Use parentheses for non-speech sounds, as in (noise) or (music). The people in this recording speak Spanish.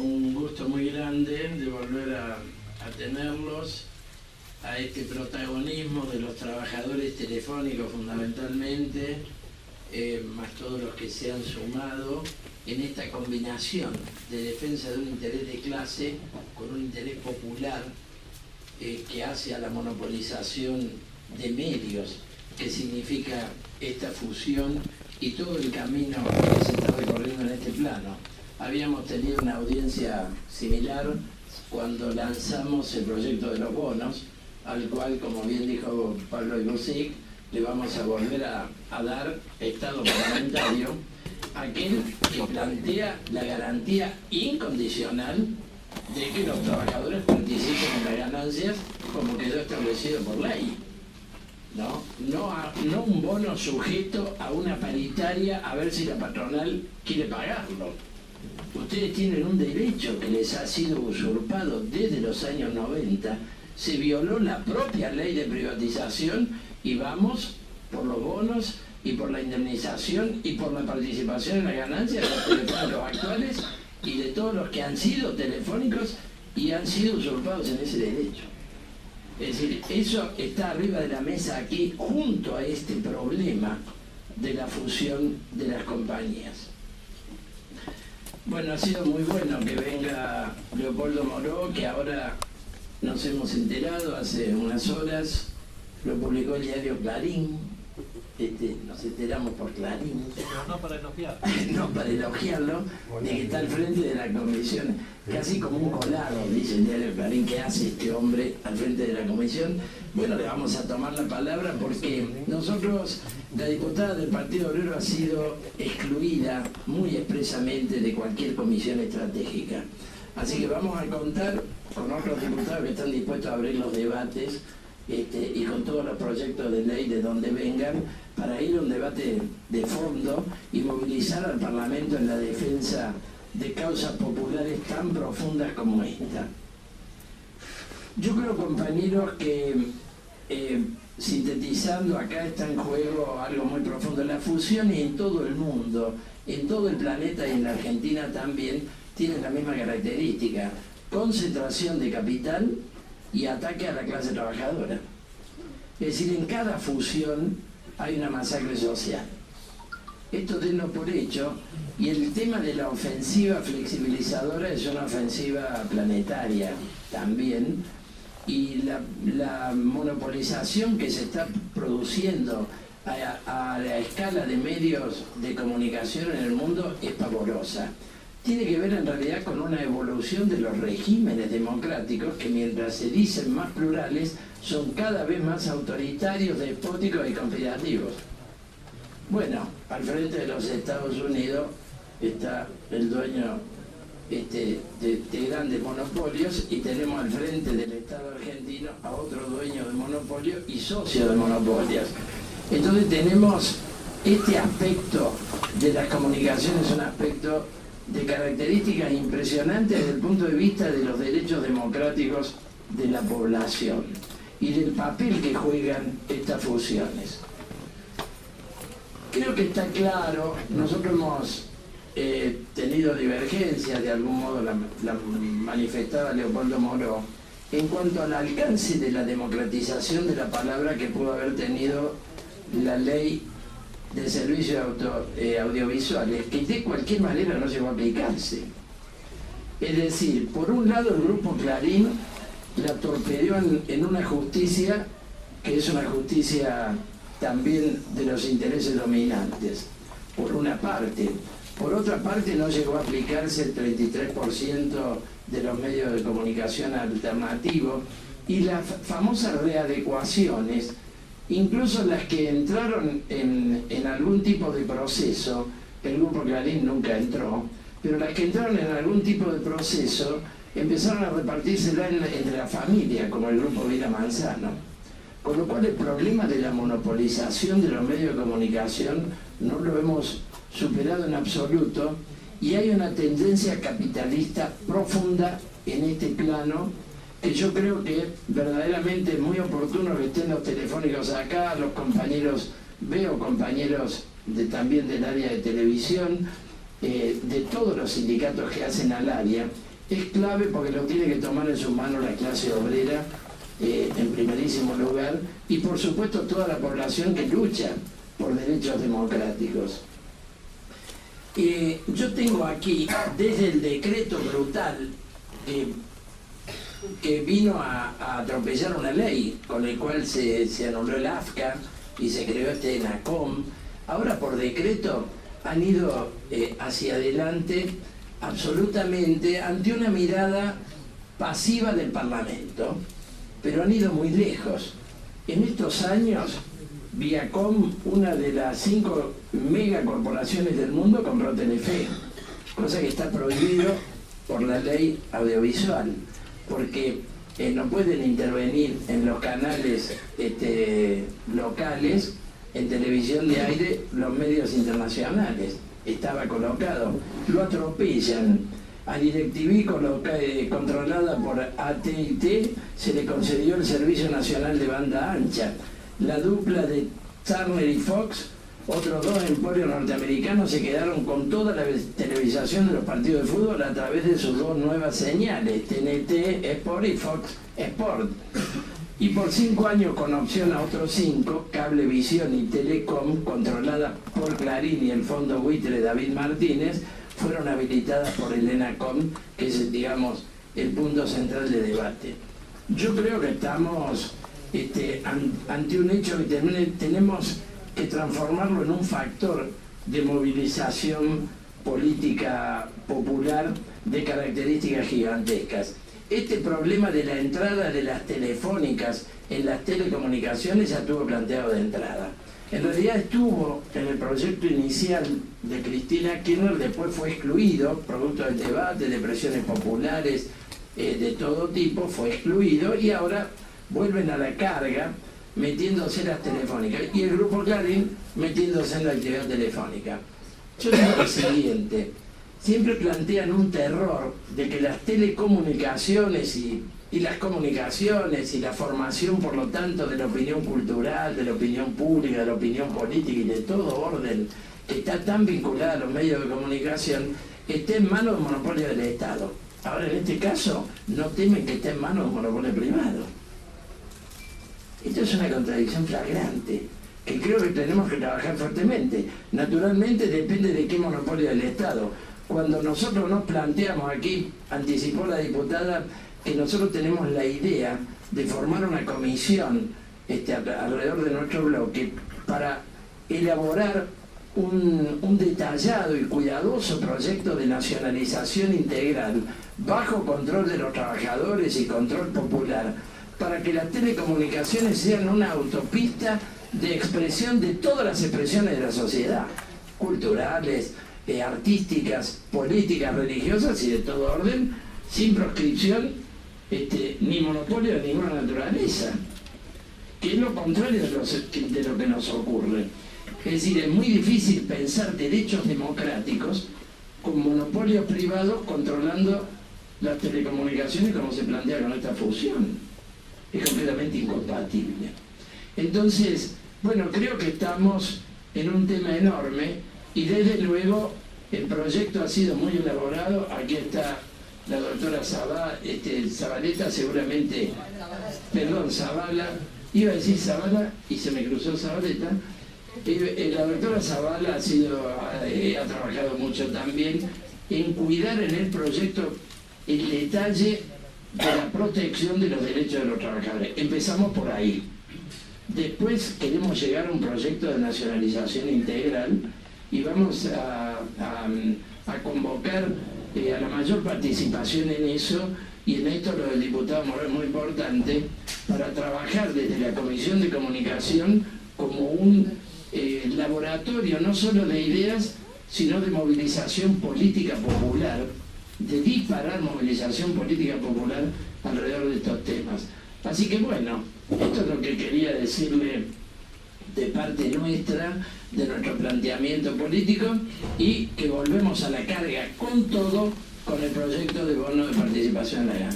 un gusto muy grande de volver a, tenerlos, a este protagonismo de los trabajadores telefónicos fundamentalmente, eh, más todos los que se han sumado en esta combinación de defensa de un interés de clase con un interés popular eh, que hace a la monopolización de medios, que significa esta fusión y todo el camino que se está recorriendo en este plano. Habíamos tenido una audiencia similar cuando lanzamos el proyecto de los bonos, al cual, como bien dijo Pablo Ibusic, le vamos a volver a, dar estado parlamentario, aquel que plantea la garantía incondicional de que los trabajadores participen en las ganancias como quedó establecido por ley. ¿no? No, no un bono sujeto a una paritaria a ver si la patronal quiere pagarlo. Ustedes tienen un derecho que les ha sido usurpado desde los años 90. Se violó la propia ley de privatización y vamos por los bonos y por la indemnización y por la participación en la ganancia de los telefónicos actuales y de todos los que han sido telefónicos y han sido usurpados en ese derecho. Es decir, eso está arriba de la mesa aquí junto a este problema de la fusión de las compañías. Bueno, ha sido muy bueno que venga Leopoldo Moró, que ahora nos hemos enterado hace unas horas, lo publicó el diario Clarín, este, nos enteramos por Clarín. no para elogiarlo. (laughs) no para elogiarlo, de que está al frente de la comisión, casi como un colado, dice el diario Clarín, que hace este hombre al frente de la comisión. Bueno, le vamos a tomar la palabra porque nosotros, la diputada del Partido Obrero ha sido excluida muy expresamente de cualquier comisión estratégica. Así que vamos a contar con otros diputados que están dispuestos a abrir los debates este, y con todos los proyectos de ley de donde vengan, para ir a un debate de fondo y movilizar al Parlamento en la defensa de causas populares tan profundas como esta. Yo creo, compañeros, que eh, sintetizando acá está en juego algo muy profundo. La fusión en todo el mundo, en todo el planeta y en la Argentina también, tiene la misma característica. Concentración de capital y ataque a la clase trabajadora. Es decir, en cada fusión hay una masacre social. Esto tenlo por hecho, y el tema de la ofensiva flexibilizadora es una ofensiva planetaria también, y la, monopolización que se está produciendo a, a la escala de medios de comunicación en el mundo es pavorosa tiene que ver en realidad con una evolución de los regímenes democráticos que mientras se dicen más plurales son cada vez más autoritarios, despóticos y conspirativos. Bueno, al frente de los Estados Unidos está el dueño este, de, grandes monopolios y tenemos al frente del Estado argentino a otro dueño de monopolio y socio de monopolios. Entonces tenemos este aspecto de las comunicaciones, un aspecto de características impresionantes desde el punto de vista de los derechos democráticos de la población y del papel que juegan estas fusiones. Creo que está claro, nosotros hemos eh, tenido divergencias, de algún modo la, la manifestaba Leopoldo Moro, en cuanto al alcance de la democratización de la palabra que pudo haber tenido la ley de servicios eh, audiovisuales que de cualquier manera no llegó a aplicarse. Es decir, por un lado el grupo Clarín la torpedeó en, una justicia que es una justicia también de los intereses dominantes, por una parte. Por otra parte no llegó a aplicarse el 33% de los medios de comunicación alternativos y las famosas readecuaciones incluso las que entraron en, algún tipo de proceso, el grupo Clarín nunca entró, pero las que entraron en algún tipo de proceso empezaron a repartirse entre la familia, como el grupo Vida Manzano. Con lo cual el problema de la monopolización de los medios de comunicación no lo hemos superado en absoluto y hay una tendencia capitalista profunda en este plano yo creo que verdaderamente es muy oportuno que estén los telefónicos acá, los compañeros, veo compañeros de, también del área de televisión, eh, de todos los sindicatos que hacen al área es clave porque lo tiene que tomar en sus manos la clase obrera eh, en primerísimo lugar y por supuesto toda la población que lucha por derechos democráticos. yo tengo aquí, desde el decreto brutal que vino a, atropellar una ley con el cual se, se anuló el AFCA y se creó este ENACOM, ahora por decreto han ido eh, hacia adelante absolutamente ante una mirada pasiva del Parlamento, pero han ido muy lejos. En estos años, Viacom, una de las cinco megacorporaciones del mundo, compró Telefe, cosa que está prohibido por la ley audiovisual, porque eh, no pueden intervenir en los canales este, locales, en televisión de aire, los medios internacionales. Estaba colocado. Lo atropellan. A DirecTV, eh, controlada por AT&T, se le concedió el Servicio Nacional de Banda Ancha. La dupla de Turner y Fox otros dos emporios norteamericanos se quedaron con toda la televisación de los partidos de fútbol a través de sus dos nuevas señales, TNT Sport y Fox Sport. Y por cinco años, con opción a otros cinco, Cablevisión y Telecom, controladas por Clarín y el fondo buitre David Martínez, fueron habilitadas por el ENACOM, que es, digamos, el punto central de debate. Yo creo que estamos este, ante un hecho que tenemos que transformarlo en un factor de movilización política popular de características gigantescas. Este problema de la entrada de las telefónicas en las telecomunicaciones ya estuvo planteado de entrada. En realidad estuvo en el proyecto inicial de Cristina Kirchner, después fue excluido, producto del debate, de presiones populares eh, de todo tipo, fue excluido y ahora vuelven a la carga metiéndose en las telefónicas y el grupo Clarín metiéndose en la actividad telefónica. Yo digo lo siguiente, siempre plantean un terror de que las telecomunicaciones y, las comunicaciones y la formación, por lo tanto, de la opinión cultural, de la opinión pública, de la opinión política y de todo orden que está tan vinculada a los medios de comunicación, esté en manos del monopolio del Estado. Ahora, en este caso, no temen que esté en manos del monopolio privado. Esto es una contradicción flagrante que creo que tenemos que trabajar fuertemente. Naturalmente depende de qué monopolio del Estado. Cuando nosotros nos planteamos aquí, anticipó la diputada, que nosotros tenemos la idea de formar una comisión este, alrededor de nuestro bloque para elaborar un, un, detallado y cuidadoso proyecto de nacionalización integral bajo control de los trabajadores y control popular para que las telecomunicaciones sean una autopista de expresión de todas las expresiones de la sociedad, culturales, eh, artísticas, políticas, religiosas y de todo orden, sin proscripción este, ni monopolio de ninguna naturaleza, que es lo contrario de, de lo que nos ocurre. Es decir, es muy difícil pensar derechos democráticos con monopolios privados controlando las telecomunicaciones como se plantea con esta fusión es completamente incompatible. Entonces, bueno, creo que estamos en un tema enorme y desde luego el proyecto ha sido muy elaborado. Aquí está la doctora Zabala, este, Zabaleta, seguramente, perdón, Zabala, iba a decir Zabala y se me cruzó Zabaleta. Eh, eh, la doctora Zabala ha, sido, eh, ha trabajado mucho también en cuidar en el proyecto el detalle de la protección de los derechos de los trabajadores. Empezamos por ahí. Después queremos llegar a un proyecto de nacionalización integral y vamos a, convocar eh, a la mayor participación en eso y en esto lo del diputado Moreno es muy importante para trabajar desde la Comisión de Comunicación como un eh, laboratorio no solo de ideas, sino de movilización política popular de disparar movilización política popular alrededor de estos temas. Así que bueno, esto es lo que quería decirle de parte nuestra, de nuestro planteamiento político y que volvemos a la carga con todo con el proyecto de bono de participación legal.